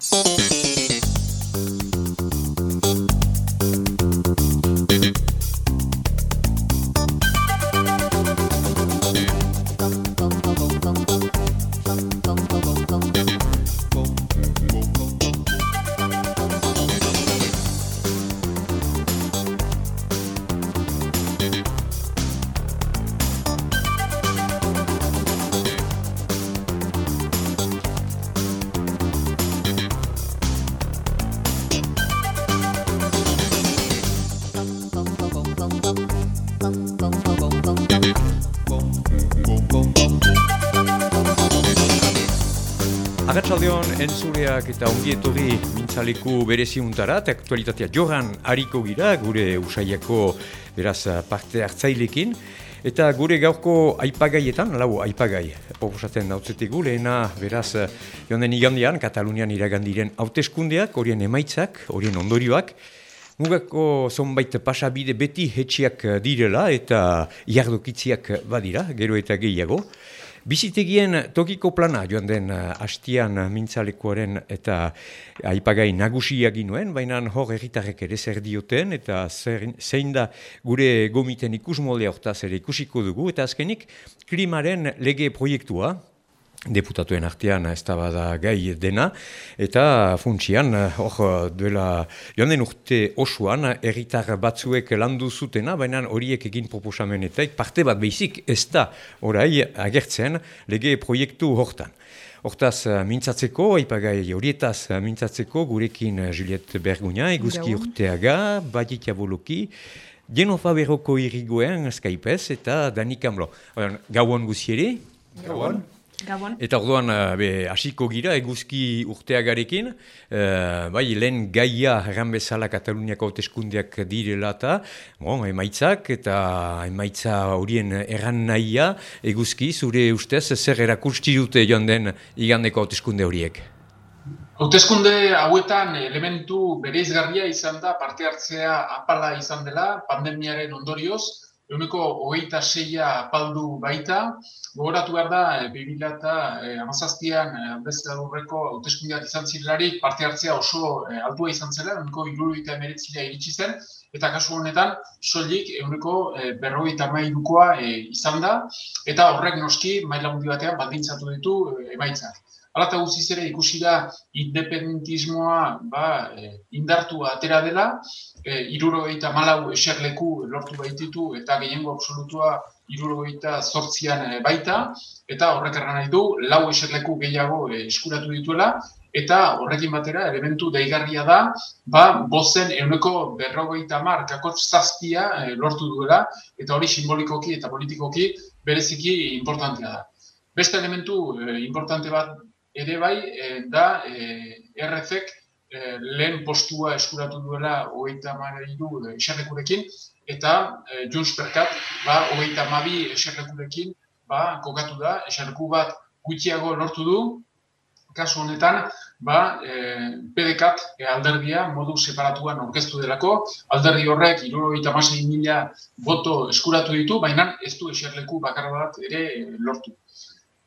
you eta ongietorri mintzaleku bereziuntara eta aktualitatea joran hariko gira gure usaiako beraz parte hartzailekin eta gure gaurko aipagaietan, lau aipagai proposatzen dautzetik lehena beraz joan den igandian, Katalunian iragandiren hauteskundeak, horien emaitzak, horien ondorioak, Mugako zonbait pasabide beti hetxiak direla eta iardokitziak badira, gero eta gehiago. Bizitegien tokiko plana joan den uh, hastian mintzalekoaren eta aipagai nagusiak ginuen, baina hor erritarrek ere zer dioten eta zer, zein da gure gomiten ikusmoldea hortaz ere ikusiko dugu. Eta azkenik klimaren lege proiektua, deputatuen artean ez da bada gai dena, eta funtsian, hor duela joan den urte osoan, erritar batzuek landu zutena, baina horiek egin proposamenetak, parte bat behizik ez da orai agertzen lege proiektu hortan. Hortaz, mintzatzeko, aipagai horietaz mintzatzeko, gurekin Juliet Bergunia, eguzki urteaga, badit jaboloki, Genofa berroko irrigoen Skypez eta Dani Kamlo. Gauan guziere? Gauan. Gabon. Eta orduan, eh, hasiko gira, eguzki urteagarekin, uh, bai, lehen gaia erran bezala Kataluniako hauteskundeak direla eta, bon, emaitzak eta emaitza horien erran nahia, eguzki, zure ustez, zer erakusti dute joan den igandeko hauteskunde horiek? Hauteskunde hauetan elementu bereizgarria izan da, parte hartzea apala izan dela, pandemiaren ondorioz, Euneko hogeita seia paldu baita, gogoratu behar da, e, 2000 eta e, amazaztian e, beste aurreko hauteskundiak izan zirelarik parte hartzea oso e, altua izan zela, euneko iruruita emeretzilea iritsi zen, eta kasu honetan, soilik euneko e, berrogeita mailukoa e, izan da, eta horrek noski maila mundi batean baldintzatu ditu emaitzak. Hala eta guziz ere ikusi da independentismoa ba, e, indartu atera dela, e, irurogeita malau eserleku lortu baititu eta gehiengo absolutua irurogeita zortzian e, baita, eta horrek erran nahi du, lau eserleku gehiago e, eskuratu dituela, eta horrekin batera, elementu daigarria da, ba, bozen euneko berrogeita mar, kakot zazpia e, lortu duela, eta hori simbolikoki eta politikoki bereziki importantea da. Beste elementu e, importante bat ere bai e, da e, RFek e, lehen postua eskuratu duela hogeita marairu eserrekurekin eta e, Junts Perkat ba, hogeita mabi eserrekurekin ba, kokatu da, eserreku bat gutxiago lortu du, kasu honetan, ba, e, PDKat e, alderdia modu separatuan orkestu delako, alderdi horrek irurogeita mila boto eskuratu ditu, baina ez du eserleku bakar bat ere lortu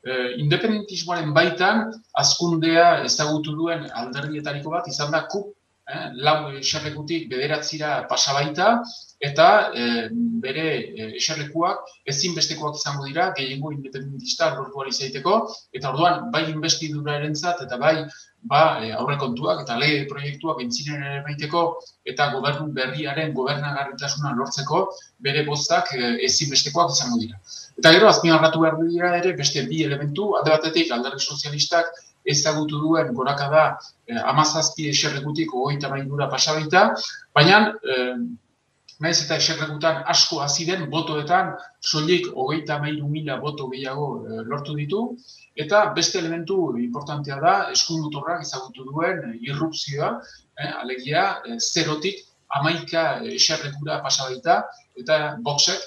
eh, independentismoaren baitan azkundea ezagutu duen alderdietariko bat izan da kup, eh, lau eserlekutik bederatzira pasabaita, eta eh, bere eh, eserlekuak ezinbestekoak izango dira gehiengo independentista lortu izaiteko, eta orduan bai investidura erentzat eta bai ba, e, aurrekontuak eta lege proiektuak entzinen ere eta gobernu berriaren gobernagarritasuna lortzeko bere bostak e, ezinbestekoak izango dira. Eta gero, azpien harratu behar dira ere, beste bi elementu, alde batetik, alderri sozialistak ezagutu duen goraka da eh, amazazpi eserrekutik ogoita maindura pasabaita, baina, eh, naiz eta eserrekutan asko den botoetan, soilik hogeita mairu mila boto gehiago eh, lortu ditu, eta beste elementu importantea da, eskundutorrak ezagutu duen irrupzioa, eh, alegia, eh, zerotik, amaika eserrekura pasabaita, eta boxek,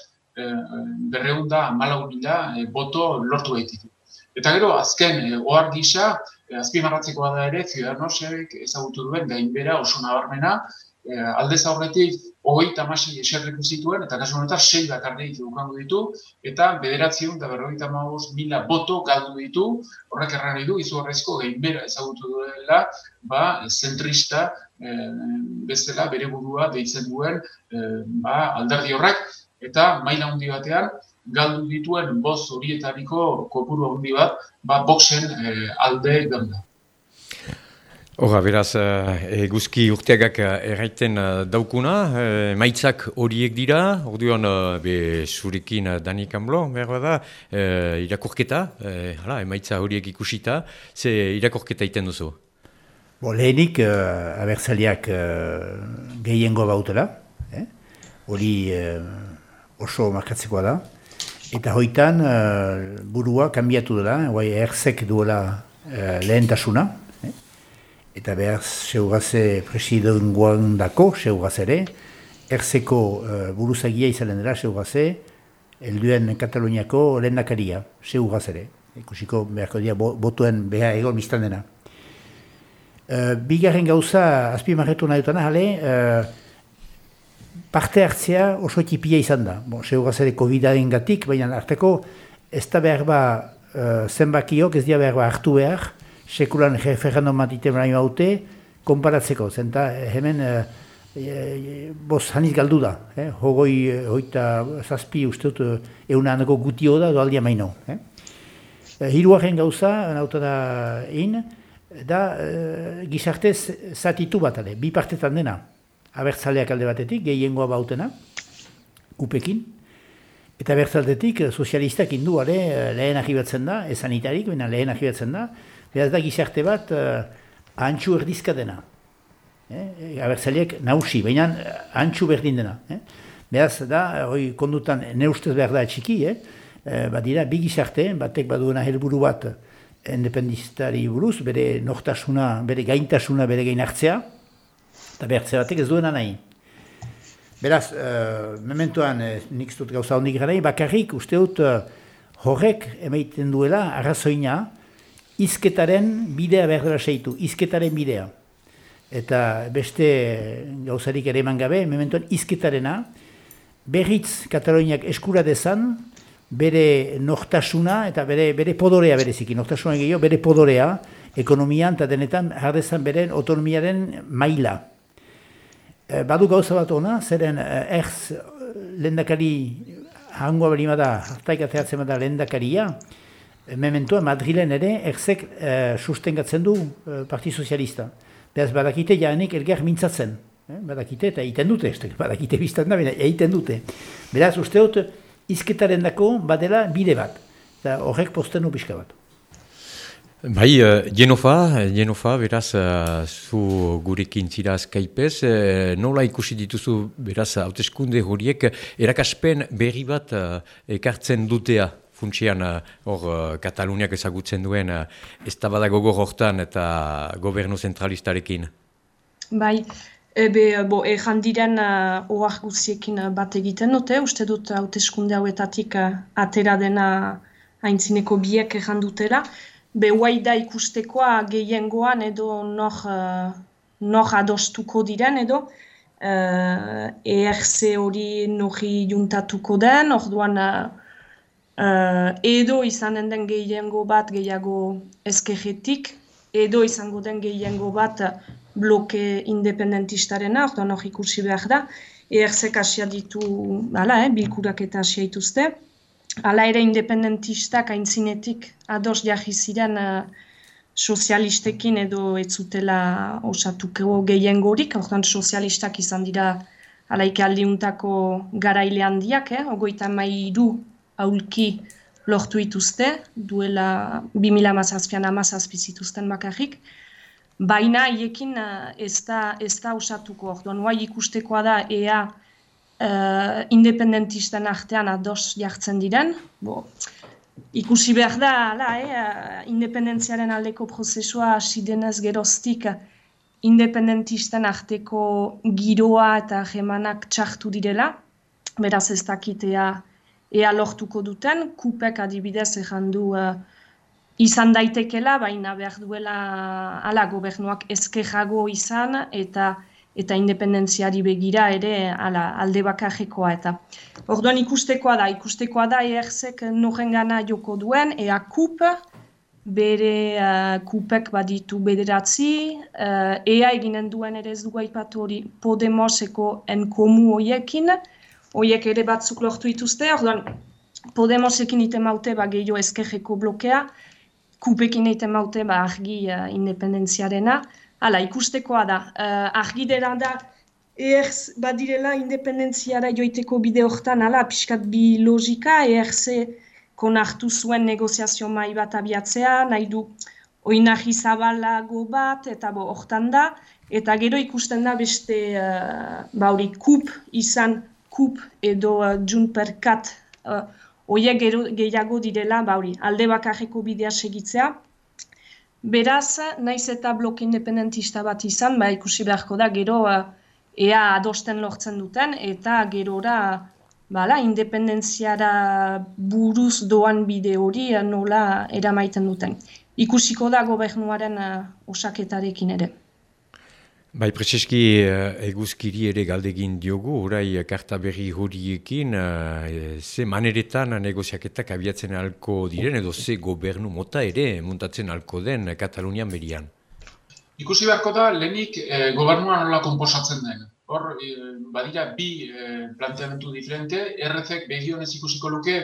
berreunda malau mila e, boto lortu baititu. Eta gero, azken, e, ohar gisa, e, azpimarratzekoa da ere, Ciudadanosek ezagutu duen gainbera oso nabarmena, e, aldez aurretik hogeita hamasei eserreku zituen, eta kasu honetan sei bakarri ditu ditu, eta bederatzion eta berrogeita mila boto galdu ditu, horrek erran du, izu horrezko gehimbera ezagutu duela, ba, zentrista e, bezala bere burua deitzen duen e, ba, alderdi horrek, eta maila handi batean, galdu dituen boz horietariko kopuru handi bat, ba, boxen e, alde ganda. Hora, beraz, eguzki urteagak erraiten daukuna, maitzak horiek dira, orduan, be, zurekin Dani Kamblo, behar da, irakorketa, hala, emaitza horiek ikusita, ze irakorketa iten duzu? Bo, lehenik, uh, abertzaliak uh, gehiengo bautela, hori oso markatzekoa da, eta hoitan burua kanbiatu dela, guai, erzek duela uh, lehentasuna, eta behar seugaze presidongoan dako, seugaz ere, erzeko uh, buruzagia izanen dela seugaze, elduen Kataluniako lehendakaria, seugaz ere. Ikusiko beharko dira botuen beha egon biztan dena. Uh, bigarren gauza, azpi marretu nahi dutana, jale, uh, parte hartzea oso tipia izan da. Bo, seugaz ere COVID-aren gatik, baina arteko ez da behar ba uh, zenbakiok, ez dira behar ba hartu behar, sekulan referendo matite bera haute, konparatzeko, zenta eh, hemen e, e, boz haniz galdu da, eh? hogoi, hoita zazpi uste dut euna handako gutio da, doaldia maino. Eh? Hiruaren gauza, nauta da in, da e, gizartez zatitu bat, ale, bi partetan dena, abertzaleak alde batetik, gehiengoa bautena, kupekin, Eta bertzaldetik, sozialistak indu, ale, lehen ahibatzen da, ez sanitarik, lehen ahibatzen da, Beraz da gizarte bat uh, antxu erdizka dena. Eh? Abertzaleak nausi, baina antxu berdin dena. Eh? Beraz da, hoi kondutan neustez behar da txiki, eh? eh badira, bi gizarte, batek baduena helburu bat independistari buruz, bere nortasuna, bere gaintasuna, bere gain hartzea, eta behartzea batek ez duena nahi. Beraz, uh, mementoan, eh, nik zut gauza honik gara, bakarrik uste dut uh, horrek emaiten duela arrazoina, izketaren bidea behar dara seitu, izketaren bidea. Eta beste gauzarik ere eman gabe, mementoan izketarena, berriz Kataloniak eskura dezan, bere nortasuna eta bere, bere podorea bereziki, nortasuna gehiago, bere podorea, ekonomian eta denetan jardezan beren autonomiaren maila. E, badu gauza bat ona, zeren eh, erz lendakari hangoa berimada, hartaik ateatzen bada lendakaria, mementua Madrilen ere erzek uh, sustengatzen du uh, Parti Sozialista. Beraz, badakite jaanik elgar mintzatzen. Eh? Badakite eta egiten dute, ez badakite biztan da, egiten dute. Beraz, uste izketaren dako badela bide bat. Eta horrek posten pixka bat. Bai, Genofa, Genofa, beraz, uh, zu gurekin zira azkaipez, uh, nola ikusi dituzu, beraz, hauteskunde horiek, erakaspen berri bat ekartzen dutea funtsian eh, hor Kataluniak ezagutzen duen ez da bada gogor hortan eta gobernu zentralistarekin? Bai, ebe, bo, ejan diren uh, guziekin bat egiten dute, uste dut hauteskunde hauetatik atera dena haintzineko biek ejan dutela. Be, huai da ikustekoa gehiengoan edo nor, uh, nor adostuko diren edo, uh, ERC hori nori juntatuko den, orduan uh, edo izanen den gehiengo bat gehiago ezkejetik, edo izango den gehiengo bat bloke independentistarena, orduan hori ikusi behar da, erzek asia ditu, ala, eh, bilkurak eta asia ituzte. Hala ere independentistak aintzinetik ados jarri ziren uh, sozialistekin edo ez zutela osatuko gehiengorik, orduan sozialistak izan dira alaike aldiuntako garaile handiak, eh, ogoita mairu aulki lortu ituzte, duela 2000 amazazpian amazazpi zituzten bakarrik, baina haiekin uh, ez da, ez da usatuko orduan, huai ikustekoa da ea uh, independentisten artean ados jartzen diren, bo, ikusi behar da, ala, eh, independentziaren aldeko prozesua hasi denez geroztik independentisten arteko giroa eta jemanak txartu direla, beraz ez dakitea ea lortuko duten, kupek adibidez ezan du uh, izan daitekela, baina behar duela ala gobernuak ezkejago izan, eta eta independentziari begira ere ala, alde bakarrekoa eta orduan ikustekoa da, ikustekoa da erzek noren gana joko duen, ea kup, bere uh, kupek baditu bederatzi, uh, ea eginen duen ere ez dugu aipatu hori Podemoseko enkomu hoiekin, hoiek ere batzuk lortu dituzte, orduan Podemosekin ite maute ba, gehiago ezkerreko blokea, kupekin ite maute ba, argi uh, independentziarena. Hala, ikustekoa da, uh, argi dela da, erz badirela independentziara joiteko bide hortan, hala, pixkat bi logika, erze konartu zuen negoziazio mai bat abiatzea, nahi du oinarri zabalago bat, eta bo, hortan da, eta gero ikusten da beste, uh, bauri, kup izan, kup edo uh, junperkat, uh, Oiek gehiago direla, bauri, alde bakarreko bidea segitzea. Beraz, naiz eta blok independentista bat izan, ba, ikusi beharko da, gero eh, ea adosten lortzen duten, eta gerora bala, independentziara buruz doan bide hori eh, nola eramaiten duten. Ikusiko da gobernuaren uh, osaketarekin ere. Bai, prezeski uh, eguzkiri ere galdegin diogu, orai karta berri horiekin, uh, ze maneretan negoziaketak abiatzen alko diren, edo ze gobernu mota ere muntatzen alko den Katalunian berian. Ikusi beharko da, lehenik eh, gobernuan nola komposatzen den. Hor, eh, badira bi eh, planteamentu diferente, errezek begionez ikusiko luke,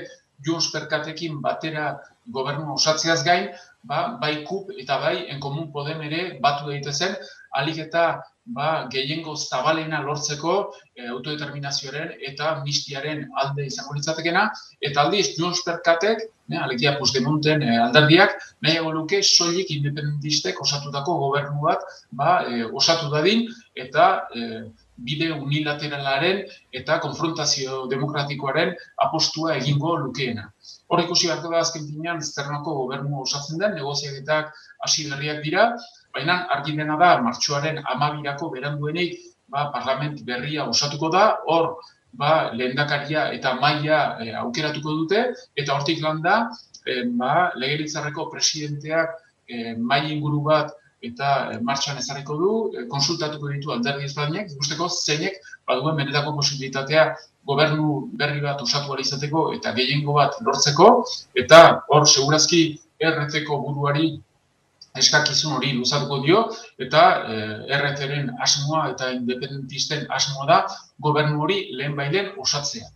Junts Perkatekin batera gobernu osatzeaz gain, ba, bai KUP eta bai Enkomun Podem ere batu daitezen, alik eta ba, gehiengo zabalena lortzeko e, autodeterminazioaren eta amnistiaren alde izango litzatekena, eta aldiz Junts Perkatek, ne, alekia Puigdemonten e, alderdiak, nahiago luke soilik independentistek osatutako gobernu bat ba, e, osatu dadin, eta e, bide unilateralaren eta konfrontazio demokratikoaren apostua egingo lukeena. Hor ikusi beharko da azken finean zernako gobernu osatzen den, negoziaketak hasi berriak dira, baina argi dena da martxoaren amabirako beranduenei ba, parlament berria osatuko da, hor ba, lehendakaria eta maila e, aukeratuko dute, eta hortik landa e, ba, legeritzarreko presidenteak e, maila inguru bat eta martxan ezarriko du, konsultatuko ditu alderdi ezberdinak, ikusteko zeinek baduen benetako posibilitatea gobernu berri bat osatu izateko eta gehiengo bat lortzeko, eta hor segurazki erretzeko buruari eskakizun hori luzatuko dio, eta eh, RTren asmoa eta independentisten asmoa da gobernu hori lehen bailen osatzea.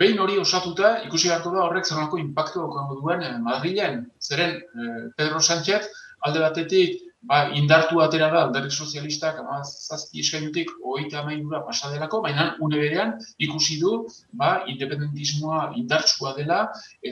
Behin hori osatuta, ikusi beharko da horrek zerrako impactu duen eh, Madrilen, zeren eh, Pedro Sánchez alde batetik ba, indartu atera da alderrik sozialistak amazazki eskainutik hogeita amailura pasadelako, baina une berean ikusi du ba, independentismoa indartsua dela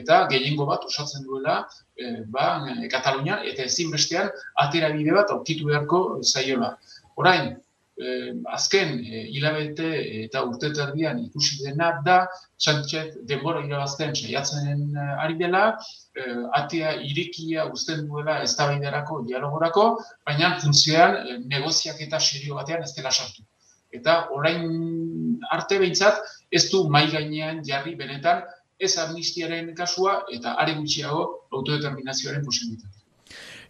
eta gehiengo bat osatzen duela e, ba, Katalunian eta ezin bestean atera bide bat aurkitu beharko zaiola. Orain, eh, azken eh, hilabete eta urte terdian ikusi dena da Sánchez denbora irabazten saiatzen eh, ari dela, eh, atea irikia uzten duela eztabaidarako dialogorako, baina funtzioan eh, negoziak eta serio batean ez dela sartu. Eta orain arte behintzat ez du mai gainean jarri benetan ez amnistiaren kasua eta are gutxiago autodeterminazioaren posibilitatea.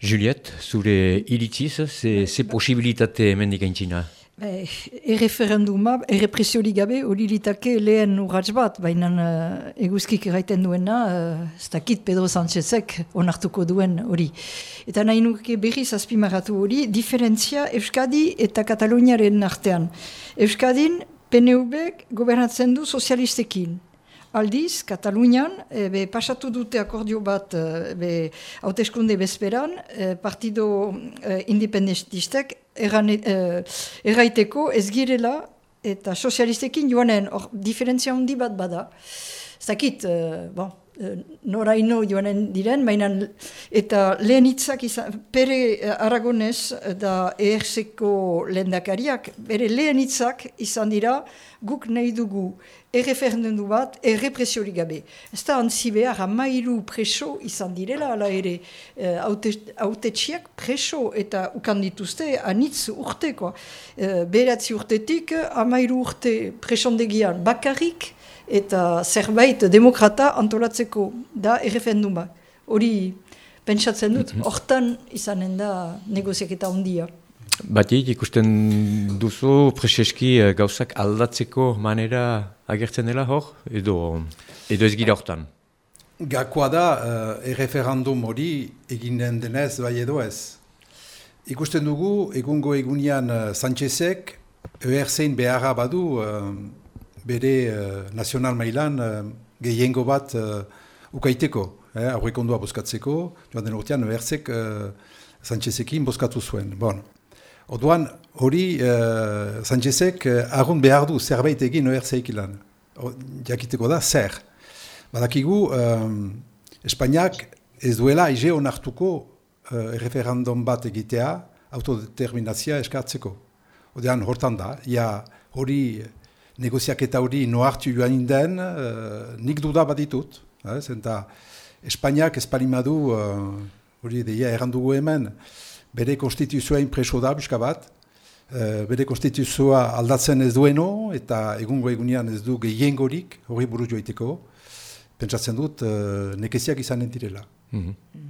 Juliet, zure iritziz, ze, ze posibilitate hemendik aintzina? Erreferenduma, errepresiorik gabe, hori litake lehen urratz bat, baina uh, eguzkik erraiten duena, uh, ez dakit Pedro Sánchezek onartuko duen hori. Eta nahi nuke berri zazpimaratu hori, diferentzia Euskadi eta Kataloniaren artean. Euskadin, PNV gobernatzen du sozialistekin. Aldiz, Katalunian, e, pasatu dute akordio bat e, hauteskunde bezperan, e, partido e, independentistek erraiteko ez girela eta sozialistekin joanen, hor, diferentzia handi bat bada. Zakit, bon, noraino joanen diren, baina eta lehen hitzak izan, pere Aragonez da ERC-ko lehendakariak, bere lehen hitzak izan dira, guk nahi dugu erreferendu bat, errepresiorik gabe. Ez da antzi behar, amairu preso izan direla, ala ere, haute txiak preso eta ukandituzte anitz urteko. E, beratzi urtetik, amairu urte presondegian bakarrik, eta zerbait demokrata antolatzeko da erreferenduma. Hori pentsatzen dut, mhm. hortan izanen da negoziaketa ondia. Batik ikusten duzu preseski eh, gauzak aldatzeko manera agertzen dela hor, edo, edo ez gira hortan? Gakoa da, uh, erreferandum hori egin den denez bai edo ez. Ikusten dugu, egungo egunean uh, Sanchezek, ERZein beharra badu uh, bere uh, nazional mailan uh, gehiengo bat uh, ukaiteko, eh, aurrekondua boskatzeko, joan den urtean ERZek uh, Sanchezekin boskatu zuen. Bon. Oduan, hori uh, Sanchezek uh, behar du zerbait egin ERZeik lan. jakiteko da, zer. Badakigu, um, Espainiak ez duela aize onartuko uh, referendum bat egitea autodeterminazia eskartzeko. Odean, hortan da, ja hori negoziak eta hori noartu joan den, uh, nik duda bat ditut. Eh, zenta, Espainiak espalimadu, hori uh, deia errandugu hemen, bere konstituzioa impreso da, biska bat, uh, bere konstituzioa aldatzen ez dueno, eta egungo egunean ez du gehiengorik, hori buru joiteko, pentsatzen dut, uh, nekeziak izanen direla. Mm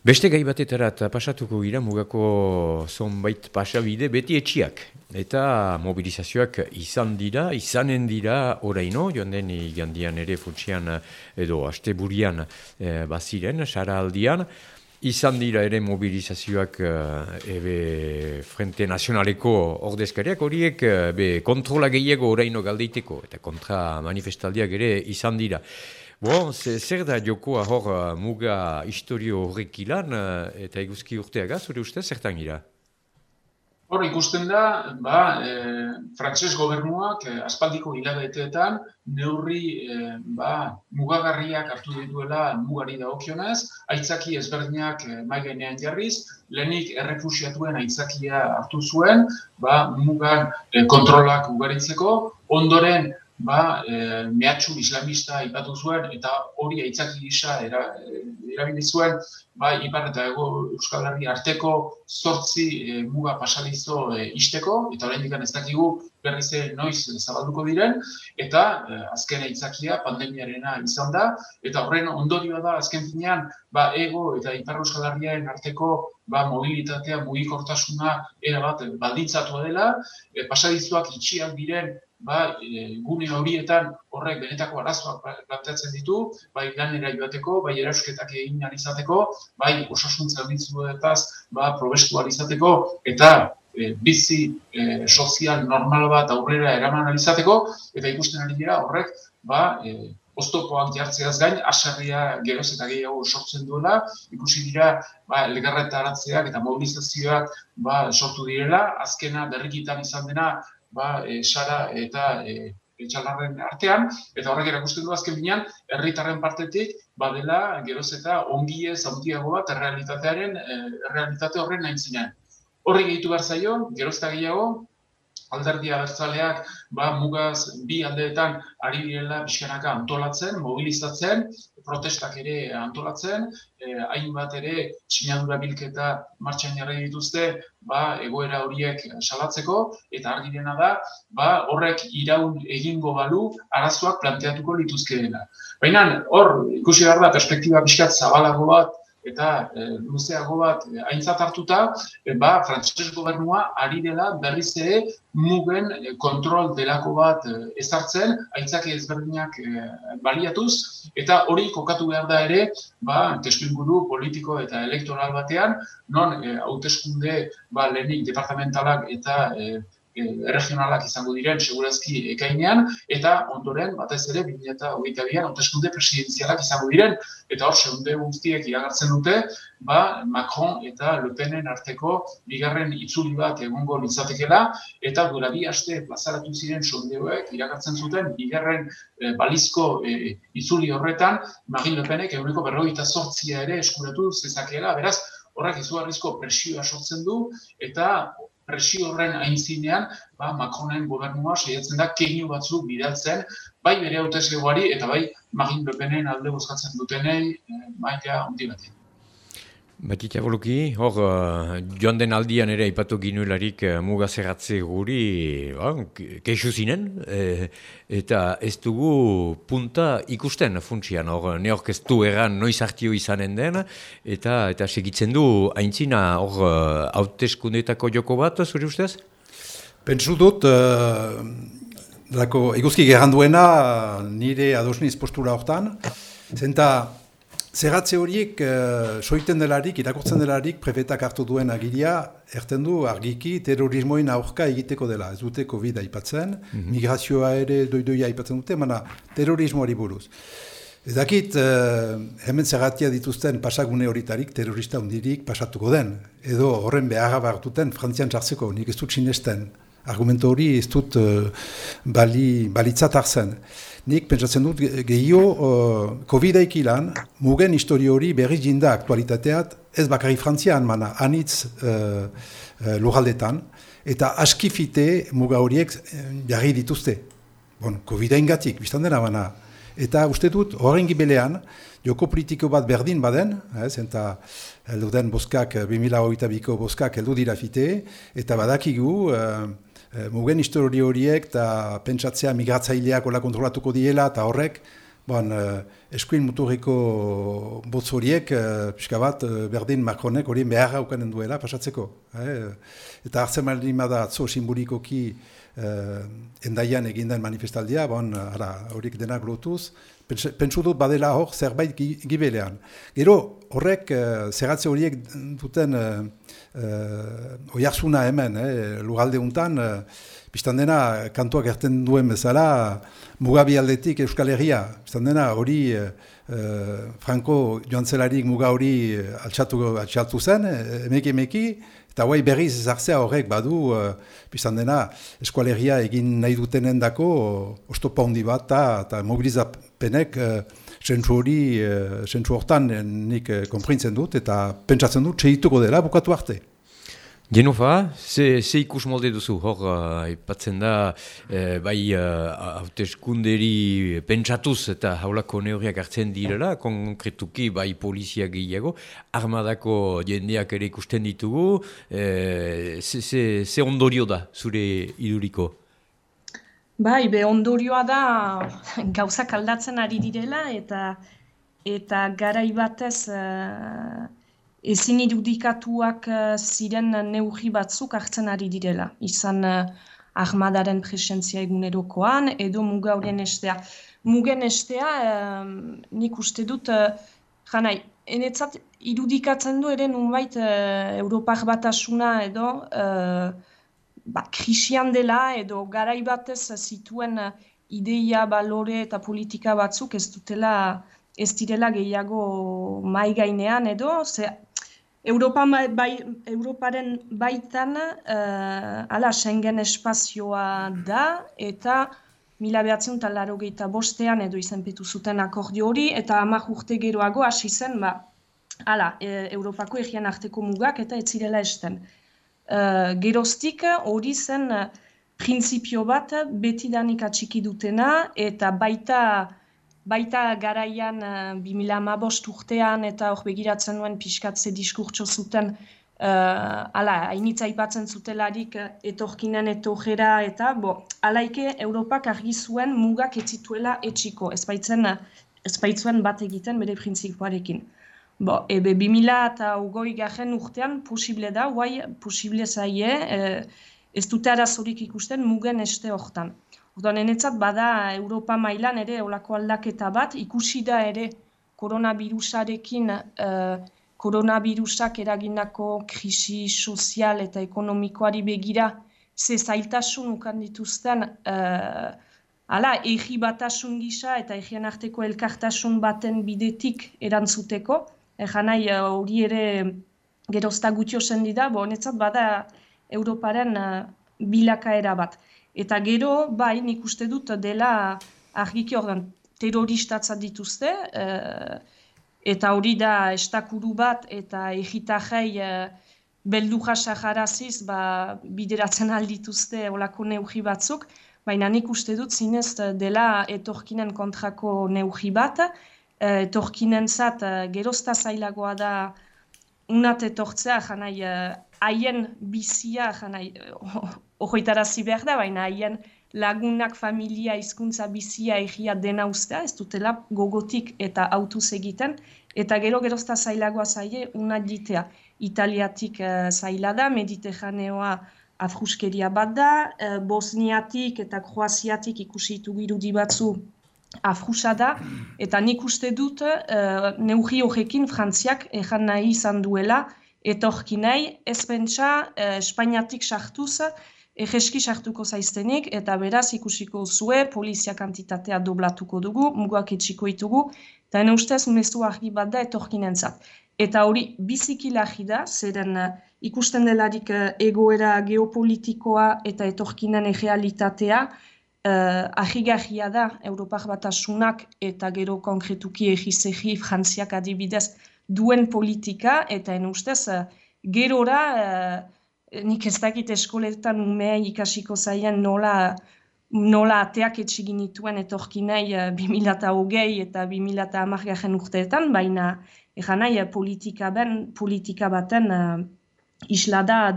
Beste gai batetarat pasatuko gira mugako zonbait pasabide beti etxiak. Eta mobilizazioak izan dira, izanen dira oraino, joan den igandian ere funtsian edo asteburian e, baziren, sara aldian. Izan dira ere mobilizazioak eh, ebe Frente Nazionaleko ordezkariak horiek eh, be kontrola gehiago oraino galdeiteko eta kontra manifestaldiak ere izan dira. Bon, zer da jokoa hor uh, muga historio horrek ilan uh, eta eguzki urteaga, zure uste, zertan gira? Hor ikusten da, ba, e, frantses gobernuak e, aspaldiko hilabeteetan neurri e, ba, mugagarriak hartu dituela mugari dagokionez, aitzaki ezberdinak e, mai gainean jarriz, lehenik errefusiatuen aitzakia hartu zuen, ba, mugan e, kontrolak ugaritzeko, ondoren ba, e, mehatxu islamista ipatu zuen, eta hori aitzaki gisa era, e, erabili zuen, ba, ipar eta ego Euskal Herri arteko zortzi e, muga pasadizo e, isteko, eta orain dikan ez dakigu berriz noiz zabalduko diren, eta e, azken aitzakia pandemiarena izan da, eta horren ondorioa da azken finean, ba, ego eta ipar Euskal Herriaren arteko ba, mobilitatea, mugikortasuna erabat baldintzatua dela, e, pasadizoak itxiak diren ba, e, gune horietan horrek benetako arazoak planteatzen ditu, bai lanera joateko, bai erausketak egin izateko, bai osasun zerbitzuetaz ba, probestu izateko, eta e, bizi e, sozial normal bat aurrera eraman izateko, eta ikusten ari dira horrek, ba, e, oztopoak jartzeaz gain, aserria geroz eta gehiago sortzen duela, ikusi dira ba, eta mobilizazioak ba, sortu direla, azkena berrikitan izan dena ba, e, sara eta e, etxalarren artean, eta horrek erakusten du azken binean, herritarren partetik, badela, geroz eta ongie zautiago bat, errealitatearen, e, errealitate horren nahin zinean. Horri gehitu behar zaio, geroz eta gehiago, alderdia bertzaleak ba, mugaz bi aldeetan ari direla pixkanaka antolatzen, mobilizatzen, protestak ere antolatzen, eh, hainbat ere sinadura bilketa martxan jarri dituzte ba, egoera horiek salatzeko, eta argi dena da ba, horrek iraun egingo balu arazoak planteatuko lituzkeena. Baina hor, ikusi behar da, perspektiba pixkat zabalago bat eta e, luzeago bat e, aintzat hartuta, e, ba, frantses gobernua ari dela berriz ere mugen e, kontrol delako bat e, ezartzen, aintzak ezberdinak e, baliatuz, eta hori kokatu behar da ere, ba, testuinguru politiko eta elektoral batean, non hauteskunde ba, lehenik departamentalak eta e, e, regionalak izango diren segurazki ekainean, eta ondoren, batez ere, 2008an, hauteskunde presidenzialak izango diren, eta hor, segunde guztiek iragartzen dute, ba, Macron eta Le Penen arteko bigarren itzuli bat egongo litzatekela, eta dura bi aste plazaratu ziren sondeoek iragartzen zuten bigarren e, balizko e, itzuli horretan, Marine Le Penek eguneko berroita sortzia ere eskuratu zezakela, beraz, horrek izugarrizko presioa sortzen du, eta presio horren aintzinean, ba, Macronen gobernua saiatzen da keinu batzuk bidaltzen, bai bere hauteslegoari eta bai Marine Le Penen alde bozkatzen dutenei, e, maila handi batean. Batita boluki, hor, uh, joan den aldian ere ipatu ginuelarik uh, mugazerratze guri ba, keixu zinen, e, eta ez dugu punta ikusten funtsian, hor, ne hor ez du eran noiz hartio izanen den, eta eta segitzen du haintzina hor uh, hauteskundetako joko bat, zuri ustez? Pentsu dut, uh, dako, eguzki gerranduena nire adosniz postura hortan, zenta Zerratze horiek, uh, soiten delarik, irakurtzen delarik, prefetak hartu duen agiria, erten du argiki terrorismoen aurka egiteko dela. Ez dute COVID aipatzen, mm migrazioa ere doidoia aipatzen dute, mana terrorismoari buruz. Ez dakit, uh, hemen zerratia dituzten pasagune horitarik terrorista hundirik pasatuko den. Edo horren beharra bartuten frantzian txartzeko, nik ez dut sinesten. Argumento hori ez dut uh, bali, balitzat hartzen. Nik pentsatzen dut gehio uh, COVID-aik ilan, mugen histori hori berriz jinda aktualitateat, ez bakarri frantzian, mana anitz uh, uh, lujaldetan, eta askifite muga horiek uh, jarri dituzte. Bon, COVID-ain gatik, biztan dena bana. Eta uste dut, horren gibelean, joko politiko bat berdin baden, ez, eta heldu den boskak, 2008ko boskak heldu dira fite, eta badakigu, uh, e, mugen histori horiek eta pentsatzea migratzaileak hola kontrolatuko diela eta horrek bon, e, eskuin muturriko botz horiek, e, pixka bat, berdin Macronek horien beharra ukanen duela pasatzeko. Eta hartzen maldin bada atzo simbolikoki eh, endaian egindan manifestaldia, bon, ara, horiek denak lotuz, pentsu dut badela hor zerbait gibelean. Gero horrek, uh, zerratze horiek duten uh, uh, oiarzuna hemen, eh, lugalde untan, uh, biztan dena kantuak erten duen bezala, mugabi aldetik Euskal Herria, biztan dena hori uh, Franco joan zelarik muga hori altxatu, altxatu zen, emeki emeki, Eta guai berriz ezartzea horrek badu, uh, biztan dena, eskualegia egin nahi dutenen dako, ostopa hondi bat, eta mobilizapenek, uh, hori, uh, hortan nik uh, komprintzen dut, eta pentsatzen dut, txeituko dela bukatu arte. Genofa, ze, ze ikus molde duzu, hor, ipatzen da, eh, bai, hauteskunderi pentsatuz eta haulako neurriak hartzen direla, konkretuki, bai, polizia gehiago, armadako jendeak ere ikusten ditugu, eh, ze, ze, ze ondorio da, zure iduriko? Bai, be ondorioa da gauzak aldatzen ari direla, eta eta garai batez... Uh, ezin irudikatuak uh, ziren neurri batzuk hartzen ari direla. Izan uh, ahmadaren presentzia egunerokoan edo muga horien estea. Mugen estea, nik uste dut, uh, janai, enetzat irudikatzen du ere nunbait uh, Europak batasuna edo uh, ba, krisian dela edo garai batez zituen uh, ideia, balore eta politika batzuk ez dutela ez direla gehiago mai gainean edo, ze Europa bai, Europaren baitan uh, ala Schengen espazioa da eta mila behatzen eta laro bostean edo izenpetu zuten akordio hori eta amak urte geroago hasi zen ba, ala, e, Europako egian arteko mugak eta ez zirela esten. Uh, geroztik hori zen uh, printzipio bat betidanik atxiki dutena eta baita baita garaian uh, eh, 2008 urtean eta hor begiratzen nuen pixkatze diskurtso zuten uh, ala, hainitza ipatzen zutelarik etorkinen etojera eta bo, alaike Europak argi zuen mugak etzituela etxiko, ez baitzen ez baitzuen bat egiten bere printzikoarekin. Bo, ebe 2000 eta ugoi garen urtean posible da, guai posible zaie, ez dute arazorik ikusten mugen este hortan. Orduan, enetzat bada Europa mailan ere olako aldaketa bat, ikusi da ere koronavirusarekin, uh, koronavirusak eragindako krisi sozial eta ekonomikoari begira, ze zailtasun ukan dituzten, uh, ala, egi batasun gisa eta egien arteko elkartasun baten bidetik erantzuteko, egan nahi eh, hori ere gerozta gutio sendi da, bo, enetzat bada Europaren uh, bilakaera bat. Eta gero, bai, nik uste dut dela argiki ordan terroristatza dituzte, eta hori da estakuru bat eta egitajei eh, belduja saharaziz ba, bideratzen aldituzte olako neugi batzuk, baina nik uste dut zinez dela etorkinen kontrako neugi bat, etorkinen zat uh, gerozta zailagoa da unat etortzea, janai, haien bizia, janai, ohoitarazi behar da, baina haien lagunak, familia, hizkuntza bizia egia dena ustea, ez dutela gogotik eta autuz egiten, eta gero gerozta zailagoa zaie unat jitea. Italiatik uh, zaila da, mediterraneoa afruskeria bat da, uh, bosniatik eta kroaziatik ikusi ditugu irudi batzu afrusa da, eta nik uste dut uh, neurri horrekin frantziak ejan nahi izan duela, etorki nahi, ez pentsa uh, Espainiatik sartuz, egeski sartuko zaiztenik, eta beraz ikusiko zue, polizia kantitatea doblatuko dugu, mugak etxiko ditugu, eta ene ustez mezu argi bat da etorkinentzat. Eta hori biziki lagi da, zeren ikusten delarik egoera geopolitikoa eta etorkinen egealitatea, uh, ahigarria da Europak batasunak eta gero konkretuki egizegi frantziak adibidez duen politika eta en ustez uh, gerora uh, nik ez dakit eskoletan umea ikasiko zaien nola nola ateak etxigin dituen etorkinei uh, 2008 eta 2008 urteetan, baina egan nahi politika, ben, politika baten uh, isla da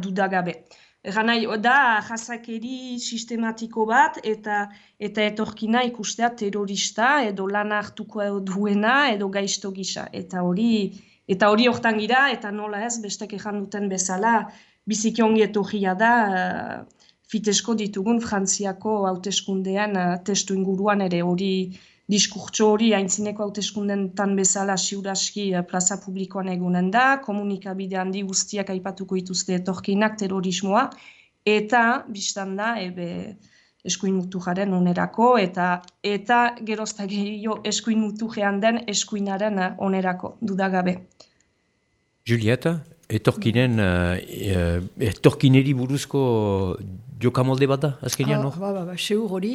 dudagabe. Ganai, da jazakeri sistematiko bat eta eta etorkina ikustea terrorista edo lan hartuko duena edo gaizto gisa. Eta hori eta hori hortan gira eta nola ez bestek ejan duten bezala biziki ongi etorria da uh, fitesko ditugun Frantziako hauteskundean uh, testu inguruan ere hori diskurtso hori haintzineko hauteskundentan bezala siuraski uh, plaza publikoan egunen da, komunikabide handi guztiak aipatuko dituzte etorkinak terrorismoa, eta biztan da, ebe, eskuin mutu jaren onerako, eta eta gerozta gehiago eskuin mutu den eskuinaren onerako, dudagabe. Julieta, etorkinen, uh, etorkineri buruzko jokamolde bat da, azkenean, no? Ba, ba, ba, seur hori,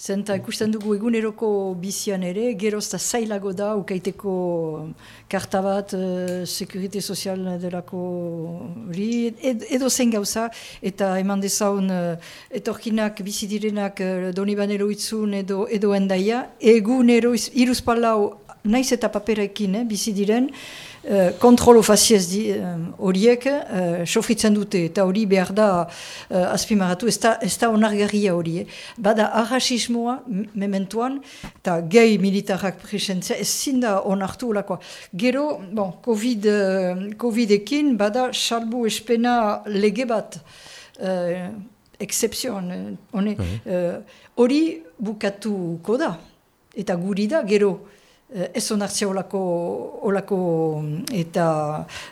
zenta ikusten dugu eguneroko bizian ere, gerozta zailago da, ukaiteko karta bat, uh, sekurite sozial delako hori, edo zen gauza, eta eman dezaun uh, etorkinak, bizidirenak, uh, doni banero itzun edo, edo endaia, egunero, iruz palau, naiz eta paperekin, eh, bizidiren, Uh, kontrolo faziez horiek uh, sofritzen dute eta hori behar da uh, azpimaratu, ez da, da onargarria hori. Eh? Bada arrasismoa mementuan eta gehi militarrak presentzia ez zinda onartu olakoa. Gero, bon, COVID, uh, COVID-ekin bada salbu espena lege bat uh, excepzion hori uh, uh, bukatuko da eta guri da gero Eh, ez onartzea olako, olako eta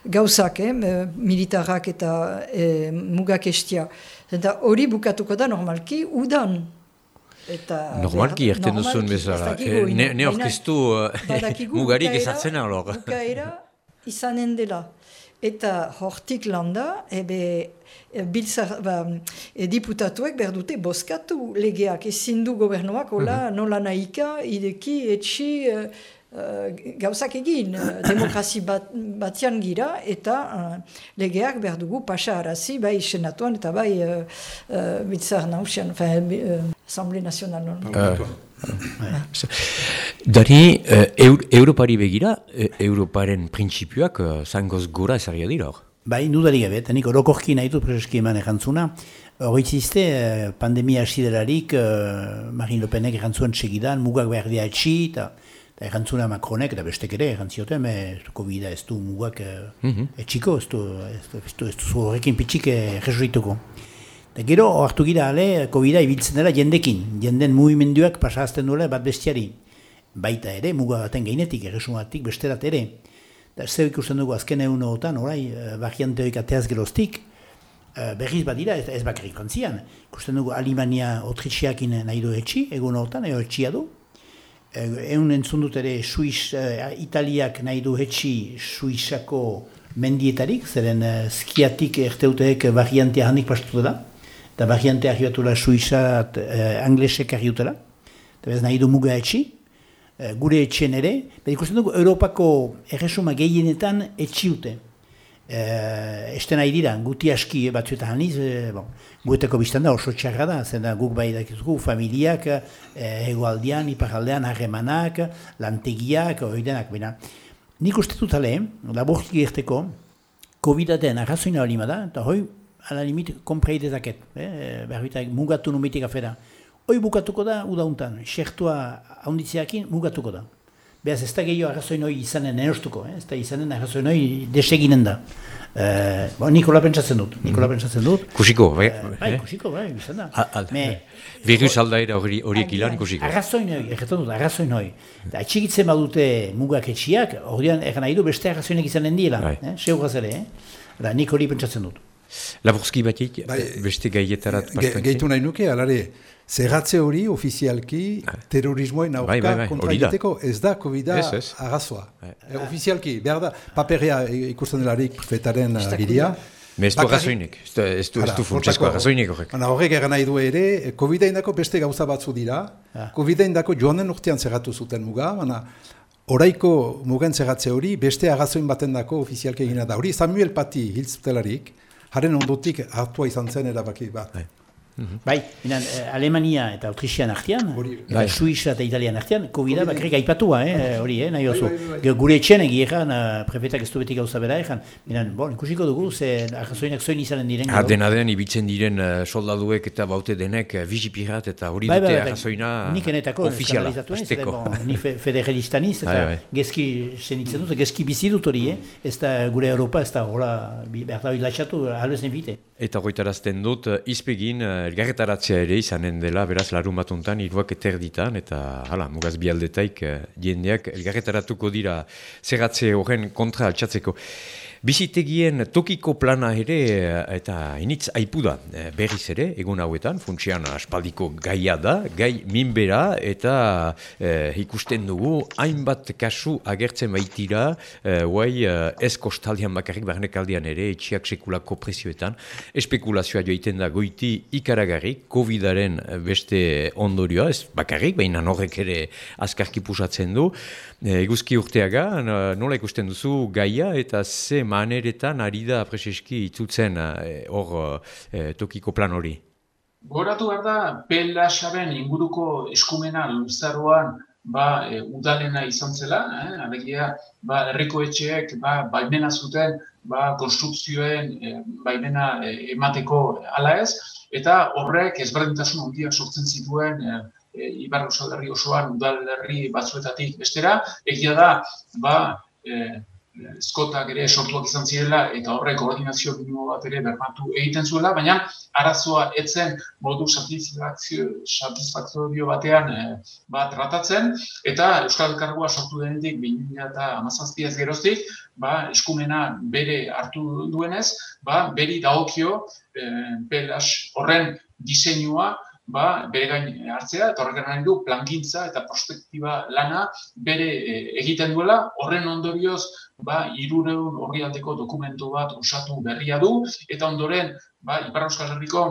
gauzak, eh, militarrak eta eh, mugak estia. Eta hori bukatuko da normalki udan. Eta, normalki erten duzun bezala. Eh, ne, ne orkestu mugarik ezartzen alor. Bukaera izanen dela. Eta hortik landa, ebe e, biltzar, ba, e, diputatuek behar dute boskatu legeak, ezin du gobernuak, hola, mm nola nahika, ideki, etxi, uh, gauzak egin, demokrazi bat, batian gira, eta uh, legeak behar dugu pasa arazi, bai senatuan, eta bai uh, uh, biltzar nausian, uh, Assemblée Nacional. Dari, uh, Europari begira, uh, Europaren printzipioak uh, zangoz gora ezarria dira hor? Bai, nudari gabe, eta nik orokorki nahi dut prezeski eman erantzuna. Horritzizte, uh, pandemia asiderarik, uh, Marine Le Penek erantzuen segidan, mugak behar dia etxi, eta erantzuna Macronek, eta bestek ere, erantzioten, ez du covid ez du mugak mm -hmm. etxiko, ez du, ez du, ez du horrekin pitxik resurituko. Eta gero, hartu gira, ale, COVID-a ibiltzen dela jendekin, jenden mugimenduak pasazten duela bat bestiari. Baita ere, muga baten gainetik, erresumatik, besterat ere. Eta zer ikusten dugu azken egun horretan, orai, varianteoik ateaz geroztik, berriz badira, ez, ez bakarrik kontzian. Ikusten dugu Alimania otritsiakin nahi du etxi, egun horretan, ego etxia du. Egun entzun dut ere, Suis, Italiak nahi du etxi Suizako mendietarik, zeren skiatik erteuteek variantea handik pastutu da eta variante arribatula suiza eh, anglesek arriutela, eta bez nahi du muga etxi, eh, gure etxen ere, eta ikusten dugu Europako erresuma gehienetan etxiute. Eh, este nahi dira, guti aski batzuetan haniz, eh, bon, gueteko biztan da oso txarra da, zen da guk bai dakizugu, familiak, eh, egoaldean, iparaldean, harremanak, lantegiak, hori denak, bina. Nik uste dut ale, labortik gerteko, COVID-aten arrazoina bali da, eta hoi, ala limit, komprei dezaket, eh? behar mugatu numitik afera. Hoi bukatuko da, udauntan, xertua haunditzeakin mugatuko da. Beaz, ez da gehiago arrazoin hori izanen erostuko, eh? ez da izanen arrazoin hori deseginen da. Uh, bo, Nikola pentsatzen dut, Nikola mm. pentsatzen dut. Kusiko, bai? Uh, bai, eh? kusiko, bai, izan da. Al, Me, virus aldaira horiek ilan kusiko. Arrazoin hori, erretan dut, arrazoin hori. Da, atxigitzen badute mugak etxiak, horian egan nahi du beste arrazoinek izanen diela. Bai. Eh? Seugaz ere, eh? Da, nik hori pentsatzen dut. Laburzki batik, bai, beste gaietarat ge, Gehitu nahi nuke, alare, zerratze hori ofizialki bai. terrorismoen aurka bai, bai, bai. kontra egiteko, ez da COVID-a. Bai. E, ofizialki, behar da, paperea ikusten delarik fetaren giria. Ez du agazoinik, ez du funtsezko agazoinik horrek. Horrek egan nahi du ere, COVID-a indako beste gauza batzu dira, COVID-a indako joanen urtean zerratu zuten muga, baina oraiko mugen zerratze hori beste agazoin baten dako ofizialki egina da. Hori Samuel Pati hiltzutelarik, haren ondotik hartua izan zen erabaki bat. Bai. -hmm. Bai, inan, eh, Alemania eta Autrixian artean, bai. Suiza eta Italian artean, COVID-a bakarrik aipatua, eh, hori, eh, nahi oso. Bai, bai, bai. Gure etxen egi egan, uh, prefetak ez du betik gauza bera egan, inan, bon, ikusiko dugu, ze arrazoinak zoin izanen diren. Ha, dena den, ibitzen diren uh, soldaduek eta baute denek vigipirat eta hori bai, dute bai, bai, arrazoina nik enetako, ofiziala, esteko. Bon, ni fe, federalistaniz, eta bai, bai. gezki zenitzen dut, gezki bizi dut hori, eh? ez da gure Europa, ez da hola, behar da hori latxatu, halbezen bite. Eta goitarazten dut, izpegin, elgarretaratzea ere izanen dela, beraz, larun batuntan, iruak eterditan, eta hala, mugaz bialdetaik uh, jendeak elgarretaratuko dira zerratze horren kontra altxatzeko. Bizitegien tokiko plana ere eta initz aipu da eh, berriz ere, egun hauetan, funtsian aspaldiko gaia da, gai minbera eta eh, ikusten dugu hainbat kasu agertzen baitira, eh, guai ez kostaldian bakarrik, barnek aldian ere, etxiak sekulako presioetan, espekulazioa joiten da goiti ikaragarrik, COVID-aren beste ondorioa, ez bakarrik, baina horrek ere azkarki pusatzen du, eguzki urteaga, nola ikusten duzu gaia eta ze maneretan ari da preseski itzutzen eh, hor e, tokiko plan hori? Goratu behar da, Belasaren inguruko eskumena luzaroan ba, e, udalena izan zela, eh? alegia, ba, herriko etxeek ba, baimena zuten ba, konstrukzioen e, baimena e, emateko ala ez, eta horrek ezberdintasun handiak sortzen zituen e, Ibar osoan udalerri batzuetatik bestera, egia da, ba, e, eskotak ere sortuak izan zirela eta horrek koordinazio minimo bat ere bermatu egiten zuela, baina arazoa etzen modu satisfakzio batean e, bat tratatzen. Eta Euskal Elkargoa sortu denetik 2017 geroztik, ba, eskumena bere hartu duenez, ba, beri daokio e, horren diseinua ba, bere gain hartzea, eta horrek nahi du plangintza eta prospektiba lana bere e, egiten duela, horren ondorioz ba, irureun horri dokumentu bat usatu berria du, eta ondoren, ba, Ipar Euskal Herriko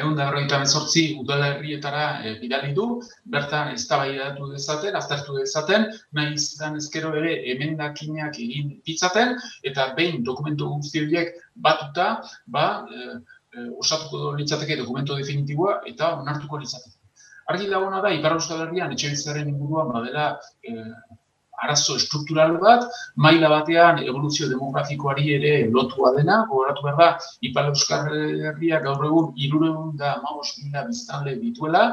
egun da berroita bezortzi udalerrietara e, bidali du, bertan ez dezaten, aztertu dezaten, nahi izan ezkero ere emendakinak egin ditzaten, eta behin dokumentu guzti horiek batuta, ba, e, eh, osatuko litzateke dokumento definitiboa eta onartuko litzateke. Argi dagoena da, Ipar Euskal Herrian etxe inguruan badela eh, arazo struktural bat, maila batean evoluzio demografikoari ere lotua dena, gogoratu behar da, Ipar Euskal Herria gaur egun irureun da maus mila biztanle dituela,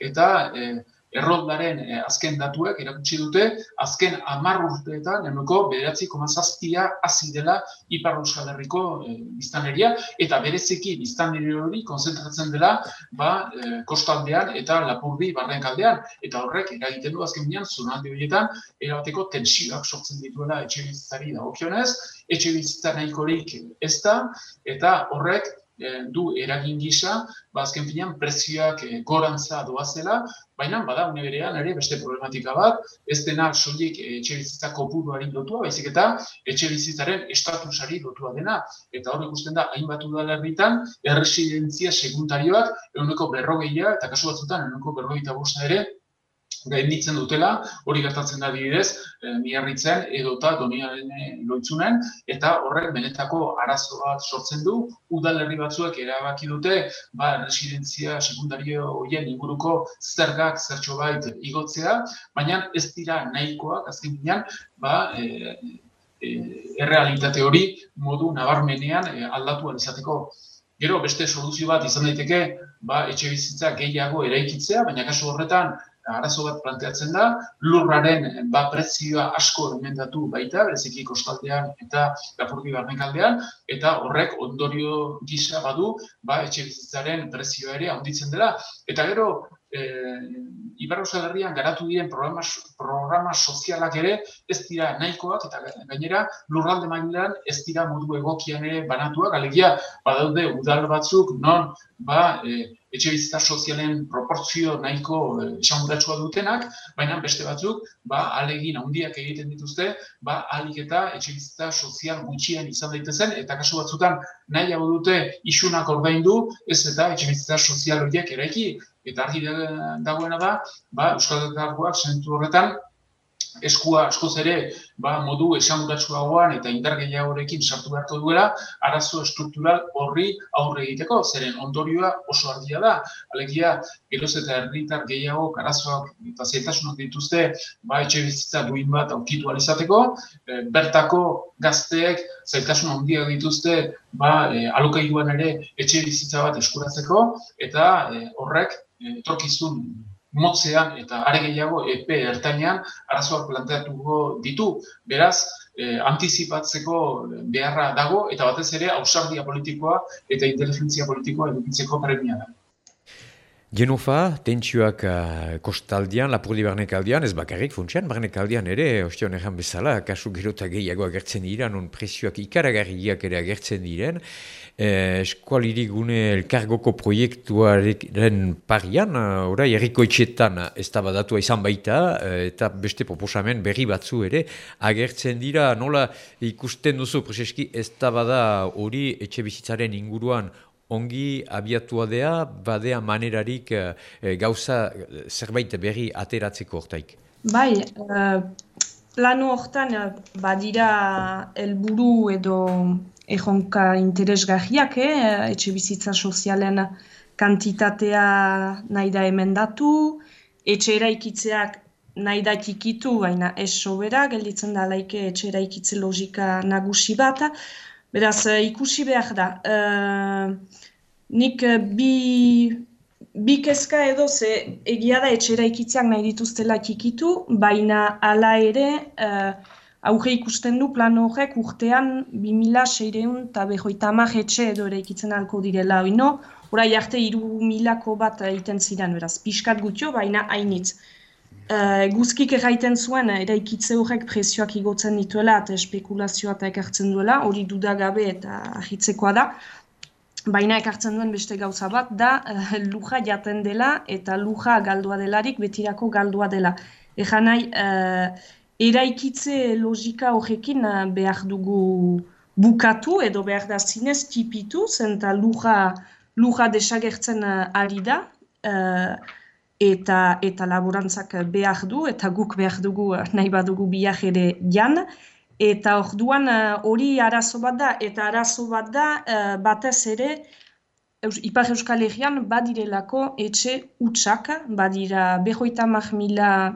eta eh, erroldaren eh, azken datuek erakutsi dute, azken amar urteetan, enoko, bederatzi komazaztia hasi dela Ipar Euskal Herriko eh, biztaneria, eta bereziki biztaneri hori konzentratzen dela ba, eh, kostaldean eta lapurdi barren kaldean, eta horrek eragiten du azken binean, zonalde horietan, erabateko tensioak sortzen dituela etxe bizitzari dagokionez, etxe bizitza nahikorik ez da, eta horrek du eragin gisa, ba azken finean prezioak e, gorantza doazela, baina bada une berean ere beste problematika bat, ez dena soilik eh, etxe bizitza kopuruari lotua, baizik eta etxe bizitzaren estatusari lotua dena. Eta hor ikusten da, hainbat udalerritan, erresidentzia segundarioak, eguneko berrogeia, eta kasu batzutan, eguneko berrogeita bosta ere, gainditzen dutela, hori gertatzen da dibidez, e, miarritzen edota doniaren loitzunen, eta horrek benetako arazo bat sortzen du, udalerri batzuek erabaki dute, ba, residentzia sekundario horien inguruko zergak zertxo bait igotzea, baina ez dira nahikoak, azken binean, ba, e, errealitate hori modu nabarmenean e, aldatu izateko. Gero beste soluzio bat izan daiteke, ba, etxe bizitza gehiago eraikitzea, baina kasu horretan arazo bat planteatzen da, lurraren ba, prezioa asko emendatu baita, bereziki kostaldean eta lapurdi barnekaldean, eta horrek ondorio gisa badu, ba, etxe bizitzaren prezioa ere handitzen dela. Eta gero, eh, Ibar Herrian garatu diren programa, programa sozialak ere ez dira nahikoak eta gainera lurralde mailan ez dira modu egokian ere banatuak, alegia badaude udal batzuk non ba, e, etxe bizitza sozialen proportzio nahiko esanguratxua dutenak, baina beste batzuk, ba, alegin handiak egiten dituzte, ba, alik eta etxe bizitza sozial gutxien izan daitezen, eta kasu batzutan nahi hau dute isunak ordaindu, ez eta etxe bizitza sozial horiek eraiki, eta argi dagoena da, ba, Euskal Herriak zentu horretan, eskua askoz ere ba, modu esanguratsuagoan eta indar gehiagorekin sartu beharko duela arazo estruktural horri aurre egiteko, zeren ondorioa oso argia da. Alegia, geroz eta herritar gehiago arazoak eta zaitasunak dituzte ba, etxe bizitza duin bat aukitu alizateko, e, bertako gazteek zaitasun handia dituzte ba, e, alokaiduan ere etxe bizitza bat eskuratzeko, eta e, horrek etorkizun motzean eta are gehiago epe ertainean arazoak planteatuko ditu. Beraz, eh, antizipatzeko beharra dago eta batez ere ausardia politikoa eta inteligentzia politikoa edukitzeko premia da. Genofa, tentsioak uh, kostaldian, lapurdi barnek aldian, ez bakarrik funtsian, barnek aldian ere, ostio honetan bezala, kasu gerota gehiago agertzen dira, non presioak ikaragarriak ere agertzen diren, eh, eskualiri gune elkargoko proiektuaren parian, uh, orai, erriko etxetan ez da badatua izan baita, uh, eta beste proposamen berri batzu ere agertzen dira, nola ikusten duzu, preseski, ez da bada hori etxe bizitzaren inguruan ongi abiatua dea, badea manerarik e, gauza zerbait berri ateratzeko hortaik. Bai, uh, planu hortan badira helburu edo ejonka interesgarriak, eh? etxe bizitza sozialen kantitatea nahi da emendatu, etxe eraikitzeak nahi da tikitu, baina ez sobera, gelditzen da laike etxe eraikitze logika nagusi bat, Beraz, uh, ikusi behar da. Uh, nik uh, bi, bi kezka edo ze egia da etxera ikitzeak nahi dituztela txikitu, baina hala ere uh, aurre ikusten du plan horrek urtean 2006 eta behoita etxe edo ere ikitzen alko direla. Oino, orai arte iru milako bat egiten ziren, beraz, pixkat gutio, baina hainitz. Uh, guzkik erraiten zuen, eraikitze horrek presioak igotzen dituela eta espekulazioa eta ekartzen duela, hori dudagabe eta ahitzekoa da. Baina ekartzen duen beste gauza bat da uh, luja jaten dela eta luja galdua delarik betirako galdua dela. Egan nahi, uh, eraikitze logika horrekin uh, behar dugu bukatu edo behar da zinez tipitu, zenta luja, luja desagertzen uh, ari da eta, eta laborantzak behar du eta guk behar dugu nahi badugu biak ere jan. Eta orduan eh, hori arazo bat da, eta arazo bat da uh, batez ere Eus, Ipar Euskal Herrian badirelako etxe utxak, badira behoita mar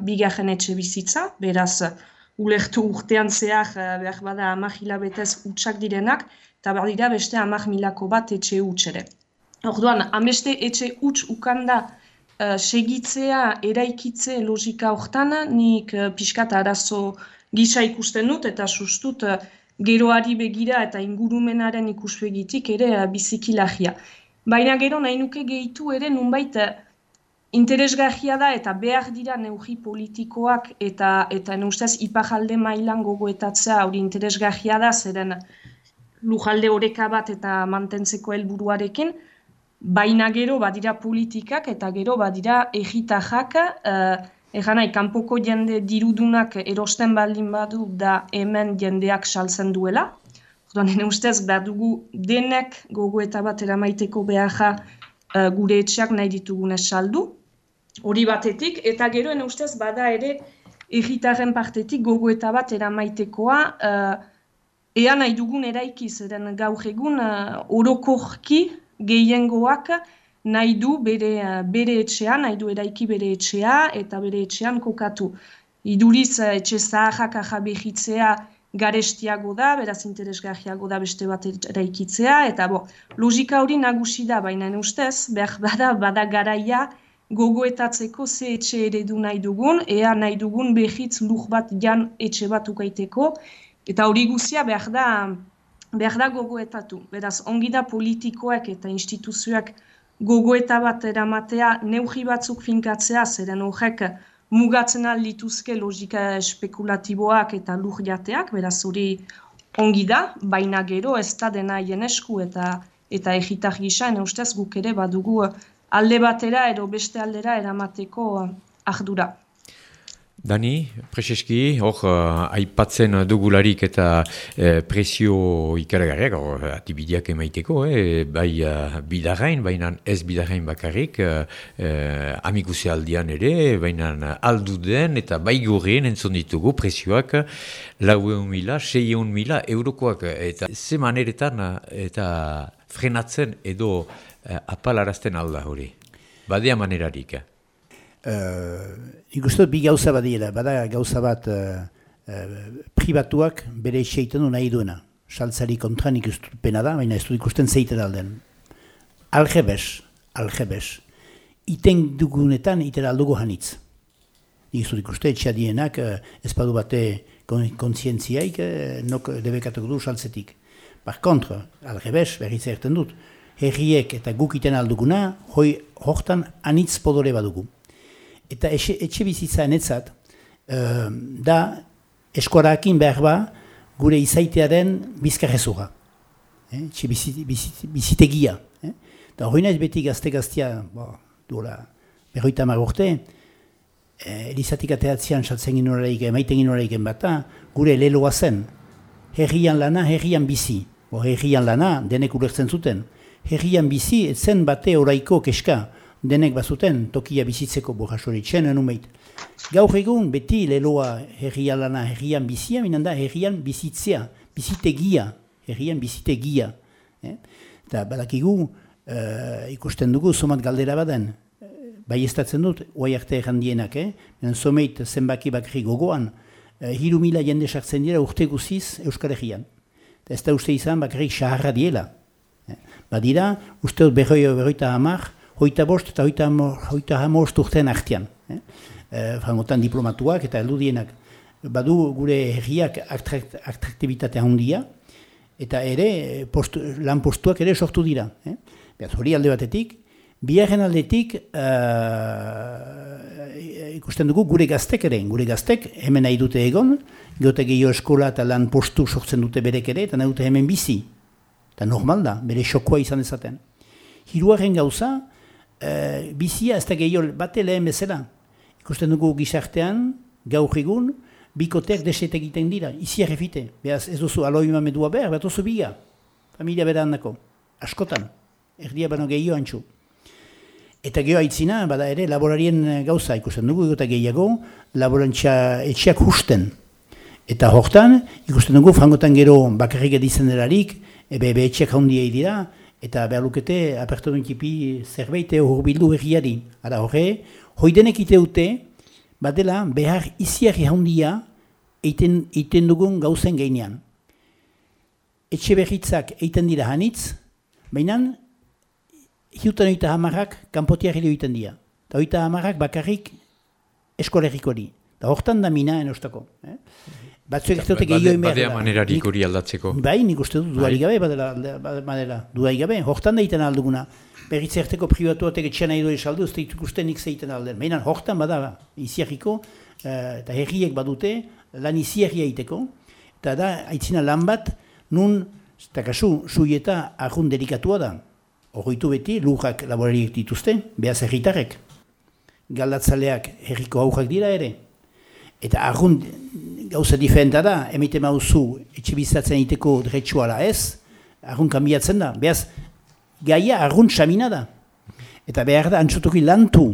bigarren etxe bizitza, beraz ulertu urtean zehar uh, behar bada amak hilabetez utxak direnak, eta badira beste amak milako bat etxe utxere. Orduan, ameste etxe utx ukanda uh, segitzea, eraikitze logika hortan, nik uh, pixkat arazo gisa ikusten dut eta sustut uh, geroari begira eta ingurumenaren ikuspegitik ere uh, biziki lagia. Baina gero nahi nuke gehitu ere nunbait interesgarria da eta behar dira neugi politikoak eta eta neustez ipajalde mailan gogoetatzea hori interesgarria da zeren lujalde oreka bat eta mantentzeko helburuarekin, baina gero badira politikak eta gero badira egitajak uh, Egan nahi, kanpoko jende dirudunak erosten baldin badu da hemen jendeak saltzen duela. Orduan, hene ustez, behar dugu denek gogo eta bat eramaiteko beharra uh, gure etxeak nahi ditugunez saldu. Hori batetik, eta gero hene ustez, bada ere erritaren partetik gogo eta bat eramaitekoa uh, ea nahi dugun eraikiz, eren gaur egun uh, orokorki gehiengoak nahi du bere, bere etxean, nahi du eraiki bere etxea eta bere etxean kokatu. Iduriz eh, etxe zaharrak ahabehitzea garestiago da, beraz interesgarriago da beste bat eraikitzea, eta bo, logika hori nagusi da, baina ustez, behar bada, bada garaia gogoetatzeko ze etxe eredu nahi dugun, ea nahi dugun behitz lur bat jan etxe bat ukaiteko, eta hori guzia behar da, behar da gogoetatu. Beraz, ongi da politikoak eta instituzioak gogoeta bat eramatea neuhi batzuk finkatzea, zeren horrek mugatzen lituzke logika espekulatiboak eta lur jateak, beraz hori ongi da, baina gero ez da dena esku eta eta egitar gisa, ustez guk ere badugu alde batera edo beste aldera eramateko ardura. Dani, Prezeski, hor, uh, aipatzen dugularik eta uh, presio ikaragarriak, hor, atibideak emaiteko, eh? bai uh, bidarrain, baina ez bidarrain bakarrik, uh, uh, amikuse aldian ere, baina aldu den eta bai gurrien entzun ditugu presioak lau egun mila, sei egun mila eurokoak, eta ze maneretan eta frenatzen edo uh, apalarazten alda hori. Badea manerarik, eh? Uh, uste bi gauza badiela, bada gauza bat uh, uh, pribatuak bere seiten du nahi duena. Saltzari kontra nik pena da, baina ez du ikusten zeiten alden. Algebes, algebes, iten dugunetan iten aldugu hanitz. Nik ez du ikusten etxadienak uh, ez badu bate kontzientziaik uh, nok debekatuko du saltzetik. Par kontra, algebes, berriz erten dut, herriek eta guk iten alduguna, hoi hortan anitz podore badugu eta etxe, etxe bizitza enetzat, uh, da eskorakin behar ba, gure izaitearen bizkarrezura. Eh? Etxe bizitegia. Eh? Da hori nahiz beti gazte-gaztea, duela, berroita marurte, eh, elizatik ateatzean saltzen ginoraik, emaiten ginoraik bata, gure leloa zen. Herrian lana, herrian bizi. Bo, herrian lana, denek ulertzen zuten. Herrian bizi, etzen bate oraiko keska denek bazuten tokia bizitzeko borrasori txenen umeit. Gaur egun beti leloa herria lana herrian bizia, minan da herrian bizitzea, bizitegia, herrian bizitegia. Eh? Eta badakigu uh, ikusten dugu somat galdera baden, bai estatzen dut, oai arte errandienak, eh? someit zenbaki bakri gogoan, uh, hiru mila jende sartzen dira urte guziz Euskal Herrian. Eta ez da uste izan bakarrik saharra diela. Eh? Badira, uste dut berroi berroita hamar, hoita bost eta hoita, hoita hamost urtean artean. Eh? E, diplomatuak eta eldudienak. Badu gure herriak atraktibitate handia, eta ere post, lan postuak ere sortu dira. Eh? Beaz, hori alde batetik, biharren aldetik uh, ikusten dugu gure gaztek ere, gure gaztek hemen nahi dute egon, gote gehiago eskola eta lan postu sortzen dute berek ere, eta nahi dute hemen bizi. Eta normal da, bere xokoa izan ezaten. Hiruaren gauza, e, bizia ez da gehiol bate lehen bezala. Ikusten dugu gizartean, gaur egun, bikoteak deset egiten dira, izi errefite. Beaz ez duzu aloi medua behar, bat oso biga. Familia bera handako. Askotan. Erdia bano gehiago antxu. Eta geho aitzina, bada ere, laborarien gauza ikusten dugu, eta gehiago, laborantza etxeak husten. Eta hortan, ikusten dugu, frangotan gero bakarrik edizen delarik, ebe, ebe etxeak handia dira, eta behar lukete apertu duen zerbait hor bildu egiari. Ara horre, hoidenek ite dute, badela behar iziarri handia eiten, eiten dugun gauzen gainean. Etxe berritzak eiten dira hanitz, baina hiutan oita hamarrak kanpotiarri egiten dira. Eta oita hamarrak bakarrik eskolerriko di. Eta hortan da mina enostako. Eh? Batzuek ez dute gehiago emer. Badea manerarik hori aldatzeko. Bai, nik uste dut duari bai. gabe, badela, badela, duari gabe. Hortan da iten alduguna. Berriz erteko privatu batek etxean nahi duen saldu, ez da ikusten nik zeiten alden. Mainan, hortan bada, iziarriko, uh, eta herriek badute, lan iziarria iteko. Eta da, aitzina lan bat, nun, eta kasu, suieta argun delikatua da. Horroitu beti, lujak laborariek dituzte, behaz herritarek. Galdatzaleak herriko aurrak dira ere. Eta argun gauza diferenta da, emite mauzu etxe bizatzen iteko dretsuala ez, argun kanbiatzen da. Beaz, gaia argun xamina da. Eta behar da, antxotoki lantu.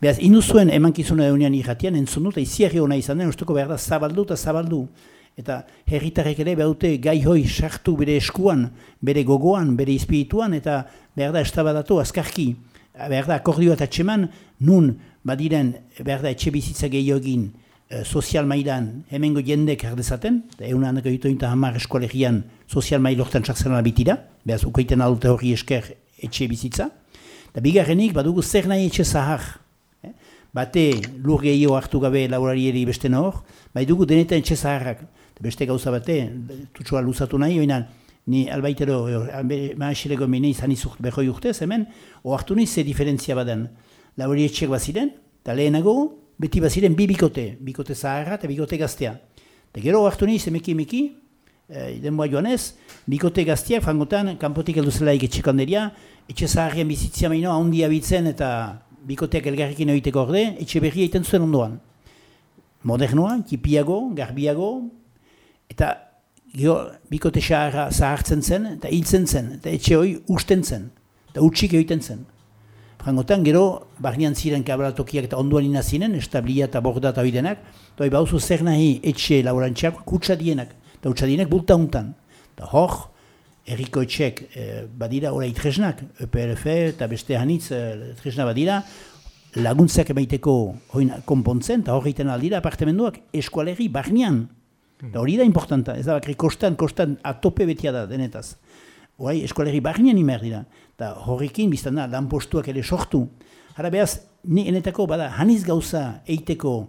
Beaz, inuzuen emankizuna eunian irratian, entzun dut, iziarri hona izan den, usteko behar da zabaldu eta zabaldu. Eta herritarrek ere behar dute gai hoi sartu bere eskuan, bere gogoan, bere espirituan, eta behar da estabadatu azkarki. Behar da akordioa eta txeman, nun badiren behar da etxe bizitza gehiagin, e, sozial mailan hemengo jendek erdezaten, eta egun handako ditu eta hamar eskolegian sozial mail hortan sartzen bitira, behaz ukaiten aldute hori esker etxe bizitza. Eta bigarrenik, badugu zer nahi etxe zahar. Eh? Bate lur gehiago hartu gabe laurarieri beste hor, bai dugu denetan etxe zaharrak. Beste gauza bate, tutsoa luzatu nahi, oinan, ni albaitero, maaxilego mine izan izuk behoi urtez, hemen, oartu nahi ze diferentzia baden. Lauri etxek baziren, eta lehenago, beti baziren bi bikote, bikote zaharra eta bikote gaztea. Eta gero oartu nahi zemeki emeki, e, denboa joan ez, bikote gazteak fangotan, kanpotik heldu zela iketxek handeria, etxe zaharrian bizitzia maino, ahondi abitzen eta bikoteak elgarrekin egiteko orde, etxe berri egiten zuen ondoan. Modernoa, kipiago, garbiago, eta gero bikote zahartzen zen, eta hiltzen zen, eta etxe hori usten zen, eta utxik egiten zen. Frangotan, gero, barnean ziren kabalatokiak eta onduan inazinen, establia eta borda eta oidenak, eta bauzu zer nahi etxe laurantxak kutsa dienak, eta kutsa dienak bulta untan. Eta hor, erriko etxek e, badira ora itresnak, EPRF eta beste hanitz e, itresna badira, laguntzak emaiteko konpontzen, eta hor egiten aldira apartemenduak eskualerri barnean. Eta hori da importanta, ez da bakri kostan, kostan atope betia da denetaz. Horai, eskualerri barnean imer dira. Eta horrekin, biztan da, lan postuak ere sortu. Hara behaz, ni enetako, bada, haniz gauza eiteko,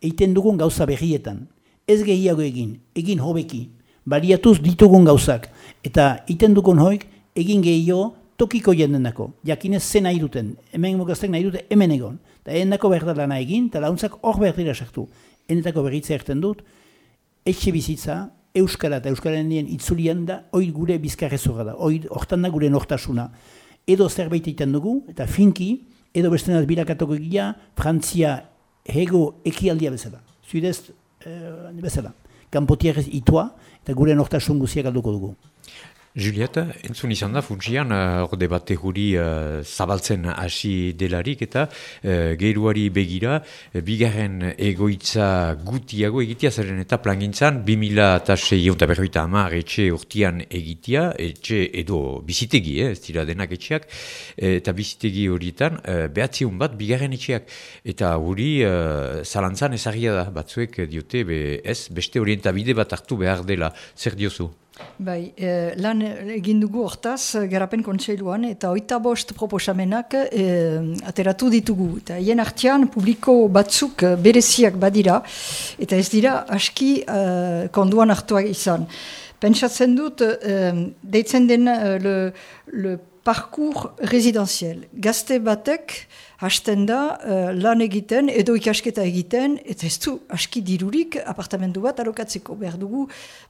eiten dugun gauza berrietan. Ez gehiago egin, egin hobeki, baliatuz ditugun gauzak. Eta iten dugun hoik, egin gehiago tokiko jendenako. Jakinez zen nahi duten, hemen mugaztek nahi dute hemen egon. Eta endako behar da lana egin, eta launtzak hor behar dira sartu. Enetako berritza erten dut, etxe bizitza, Euskara eta Euskararen itzulian da, hori gure bizkarrezora da, hori hortan da gure nortasuna. Edo zerbait egiten dugu, eta finki, edo beste naz birakatoko egia, Frantzia hego ekialdia bezala. Zuidez, eh, bezala. Kampotiarez itua, eta gure nortasun guziak alduko dugu. Julieta, entzun izan da, funtsian, uh, orde bate juri uh, zabaltzen hasi delarik eta uh, gehiruari begira, uh, bigarren egoitza gutiago egitea, zeren eta plangintzan, 2000 eta seion eta berroita amar etxe urtian egitea, etxe edo bizitegi, eh, ez dira denak etxeak, eta bizitegi horietan, uh, behatziun bat, bigarren etxeak, eta hori uh, zalantzan ezagia da, batzuek diote, be, ez, beste orientabide bat hartu behar dela, zer diozu? Bai, eh, lan egin dugu hortaz, garapen kontseiluan, eta oita bost proposamenak eh, ateratu ditugu. Eta hien artian, publiko batzuk bereziak badira, eta ez dira aski eh, konduan hartuak izan. Pentsatzen dut, eh, deitzen den eh, le, le parkour residenziel. Gazte batek, hasten da uh, lan egiten edo ikasketa egiten eta ez du aski dirurik apartamendu bat alokatzeko behar dugu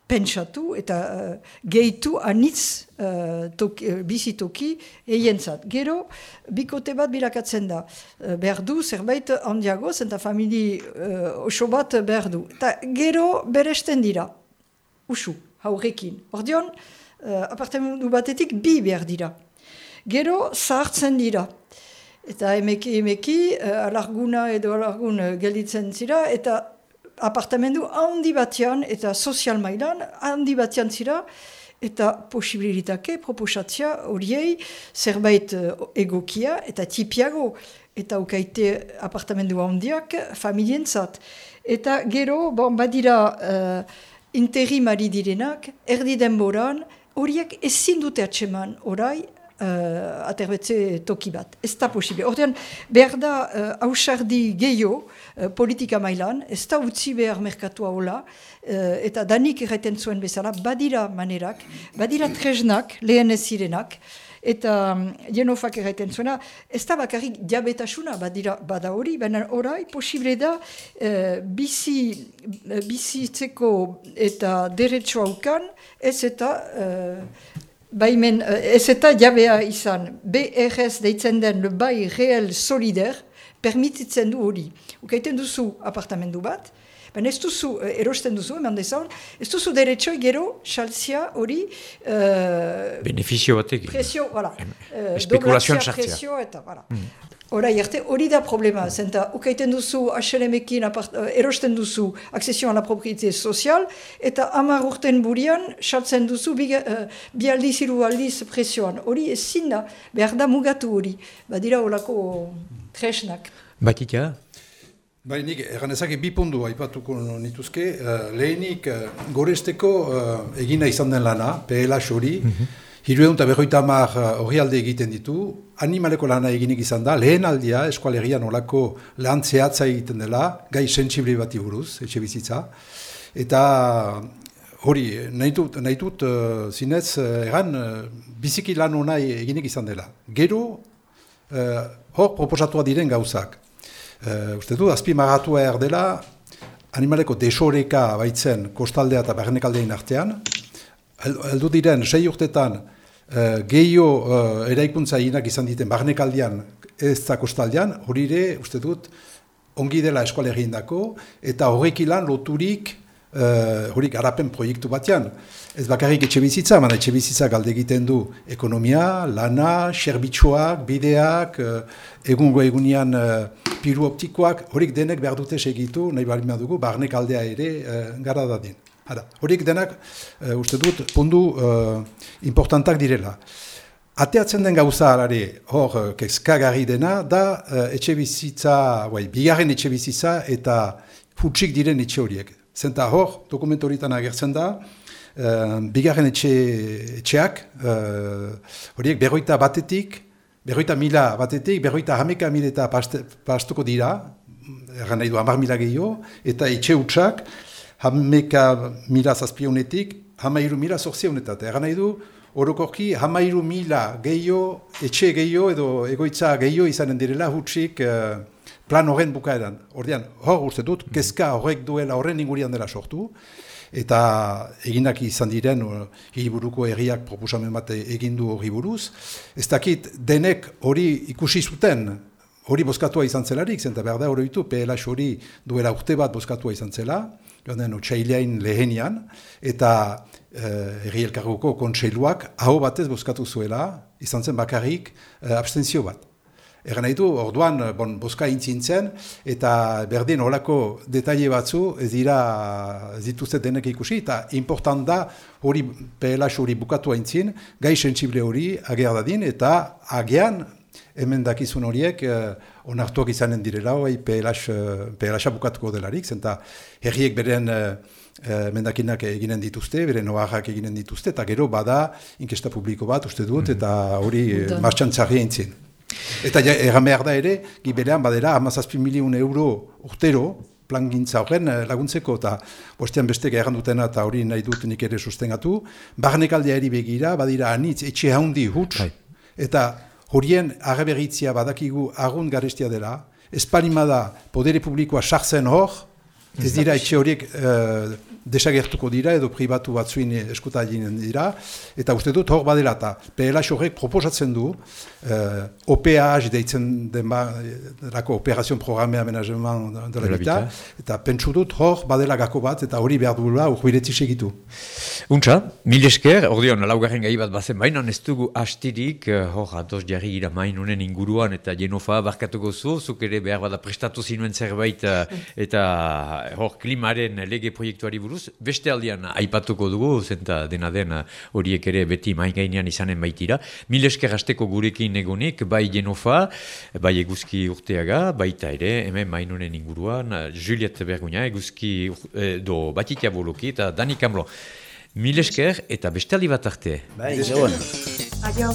pentsatu eta uh, gehitu anitz uh, toki, bizitoki eientzat. Gero, bikote bat bilakatzen da. Uh, behar du zerbait handiago, zenta famili uh, oso bat behar du. Eta gero beresten dira, usu, haurekin. Ordion, uh, apartamendu batetik bi behar dira. Gero, zahartzen dira. Eta emeki emeki, uh, alarguna edo alargun uh, gelditzen zira, eta apartamendu handi batean eta sozial mailan handi batean zira, eta posibilitake proposatzia horiei zerbait uh, egokia eta tipiago, eta ukaite apartamendu handiak familientzat. Eta gero, bon, badira uh, interimari direnak, erdi denboran, horiek ezin dute atseman orai, uh, aterbetze toki bat. Ez da posible. Ordean, behar da uh, hausardi gehiago uh, politika mailan, ez da utzi behar merkatua hola, uh, eta danik erraiten zuen bezala, badira manerak, badira tresnak, lehen ez zirenak, eta um, jenofak erraiten zuena, ez da bakarrik diabetasuna badira bada hori, baina orai posible da uh, bizi, uh, bizitzeko eta derretxo haukan, ez eta baimen, eh, ez eta jabea izan, BRS deitzen den le bai real solider, permititzen du hori. Ukaiten duzu apartamendu bat, baina ez duzu, eh, erosten duzu, eman dezaun, ez duzu deretxoi gero, xaltzia hori... Uh, Benefizio batek. Presio, voilà. Uh, Spekulazioan xaltzia. Presio eta, voilà. Mm. Hora, erte, hori da problema, zenta, ukaiten duzu, HLM-ekin uh, erosten duzu, aksesioan la propriete sozial, eta amar urten burian, saltzen duzu, bi, uh, bi aldiz, iru aldiz presioan. Hori ez zinda, behar da mugatu hori. Badira horako tresnak. Batitia? Bai, nik egan ezake bi pundu aipatuko nituzke. Uh, lehenik, uh, goresteko uh, egina izan den lana, PLH hori, mm -hmm. Hiru egun eta berroita mar hori alde egiten ditu, animaleko lana eginik izan da, lehen aldia eskualerian olako lan zehatza egiten dela, gai sensible bat buruz, etxe bizitza, eta hori, nahi dut, nahi dut uh, zinez, uh, egan, uh, biziki lan hona eginik izan dela. Gero, uh, hor proposatua diren gauzak, Uh, uste du, azpi magatua erdela, animaleko desoreka baitzen kostaldea eta barnekaldein artean, heldu diren, sei urtetan, uh, gehiago uh, eraikuntza izan diten barnekaldean ez da kostaldean, hori ere, uste dut, ongi dela eskualegin dako, eta horrek ilan loturik uh, hori garapen proiektu batean. Ez bakarrik etxe bizitza, man etxe bizitza galde egiten du ekonomia, lana, serbitxoak, bideak, uh, egungo egunean uh, piru optikoak, horik denek behar dute segitu, nahi bali dugu, barnek aldea ere uh, gara dadin. Hara, horik denak, uh, uste dut, pundu uh, importantak direla. Ateatzen den gauza alare, hor, kezkagarri dena, da uh, etxe bizitza, bai, bigarren etxe bizitza eta futsik diren etxe horiek. Zenta hor, dokumentu horietan agertzen da, uh, bigarren etxe, etxeak, uh, horiek berroita batetik, berroita mila batetik, berroita hameka mila eta pastuko dira, erran nahi du hamar mila gehiago, eta etxe utxak, hameka mila zazpionetik, hamairu mila zorzionetat. Erran nahi du, orokorki hamairu mila gehiago, etxe gehiago edo egoitza gehiago izanen direla hutsik, uh, plan horren bukaeran. Ordean, hor uste dut, mm. kezka horrek duela horren ingurian dela sortu, eta eginak izan diren hiriburuko erriak proposamen bat egindu hori buruz. Ez dakit, denek hori ikusi zuten, hori bozkatua izan zelarik, zenta behar da hori ditu, PLH hori duela urte bat bozkatua izan zela, joan den lehenian, eta eh, erri elkargoko kontseiluak hau batez bozkatu zuela, izan zen bakarrik eh, abstentzio bat. Egan nahi du, orduan, bon, boska intzintzen, eta berdin olako detaile batzu ez dira zituzet denek ikusi, eta important da hori PLH hori bukatu haintzin, gai sensible hori ager dadin, eta agean hemen dakizun horiek eh, onartuak izanen direla, hori PLH, PLH bukatuko delarik, zenta herriek beren eh, eh, mendakinak eginen dituzte, bere noarrak eginen dituzte, eta gero bada inkesta publiko bat uste dut, eta hori martxan txarri eintzin. Eta ja, erran behar da ere, giberean badera, amazazpi milion euro urtero, plan gintza horren eh, laguntzeko, eta bostean beste erran dutena, eta hori nahi dut nik ere sustengatu, barnek eri begira, badira anitz, etxe haundi huts, Hai. eta horien arreberitzia badakigu agun garestia dela, espalimada podere publikoa sartzen hor, ez dira etxe horiek uh, desagertuko dira edo pribatu batzuin eskuta dira, eta uste dut hor badela eta PLH horrek proposatzen du uh, OPH deitzen den ba, lako operazion programea menajeman dela bita, eta pentsu dut hor badela gako bat eta hori behar duela urbiretzi segitu. Untxa, mil esker, ordeon laugarren gai bat bazen. Baina ez dugu hastirik, uh, hor ados jarri gira mainunen inguruan eta jenofa barkatuko zu, zuk ere behar bada prestatu zinuen zerbait eta hor klimaren lege proiektuari buruz, beste aldian aipatuko dugu, zenta dena dena horiek ere beti maingainean izanen baitira. Mil esker hasteko gurekin egonik, bai Genofa, bai eguzki urteaga, baita ere, hemen mainunen inguruan, Juliet Bergunia, eguzki eh, do batitia boloki eta Dani Kamlo. Mil esker eta beste aldi bat arte. Bai, Adio,